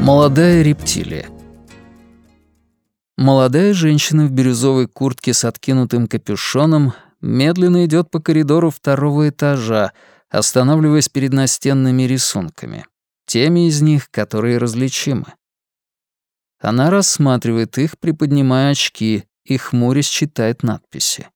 Молодая рептилия. Молодая женщина в бирюзовой куртке с откинутым капюшоном медленно идет по коридору второго этажа, останавливаясь перед настенными рисунками, теми из них, которые различимы. Она рассматривает их, приподнимая очки, и хмурясь читает надписи.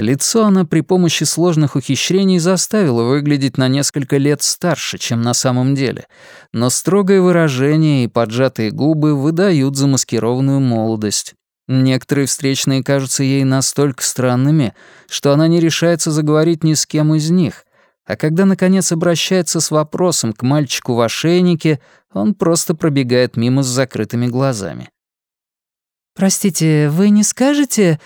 Лицо она при помощи сложных ухищрений заставила выглядеть на несколько лет старше, чем на самом деле, но строгое выражение и поджатые губы выдают замаскированную молодость. Некоторые встречные кажутся ей настолько странными, что она не решается заговорить ни с кем из них, а когда, наконец, обращается с вопросом к мальчику в ошейнике, он просто пробегает мимо с закрытыми глазами. «Простите, вы не скажете...»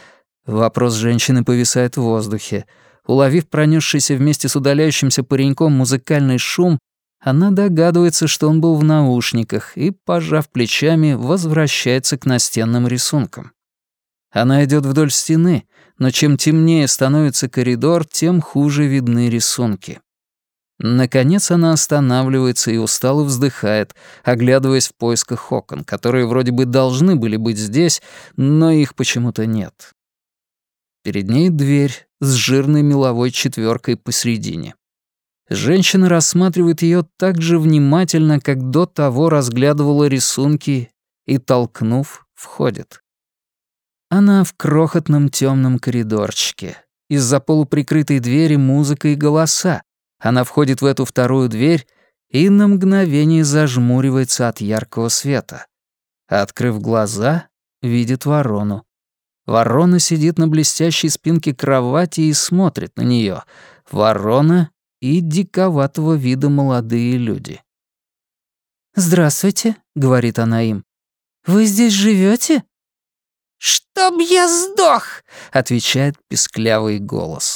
Вопрос женщины повисает в воздухе. Уловив пронесшийся вместе с удаляющимся пареньком музыкальный шум, она догадывается, что он был в наушниках, и, пожав плечами, возвращается к настенным рисункам. Она идет вдоль стены, но чем темнее становится коридор, тем хуже видны рисунки. Наконец она останавливается и устало вздыхает, оглядываясь в поисках окон, которые вроде бы должны были быть здесь, но их почему-то нет. Перед ней дверь с жирной меловой четверкой посередине. Женщина рассматривает ее так же внимательно, как до того разглядывала рисунки и, толкнув, входит. Она в крохотном темном коридорчике. Из-за полуприкрытой двери музыка и голоса. Она входит в эту вторую дверь и на мгновение зажмуривается от яркого света. Открыв глаза, видит ворону. Ворона сидит на блестящей спинке кровати и смотрит на нее. Ворона и диковатого вида молодые люди. «Здравствуйте», — говорит она им. «Вы здесь живете? «Чтоб я сдох!» — отвечает писклявый голос.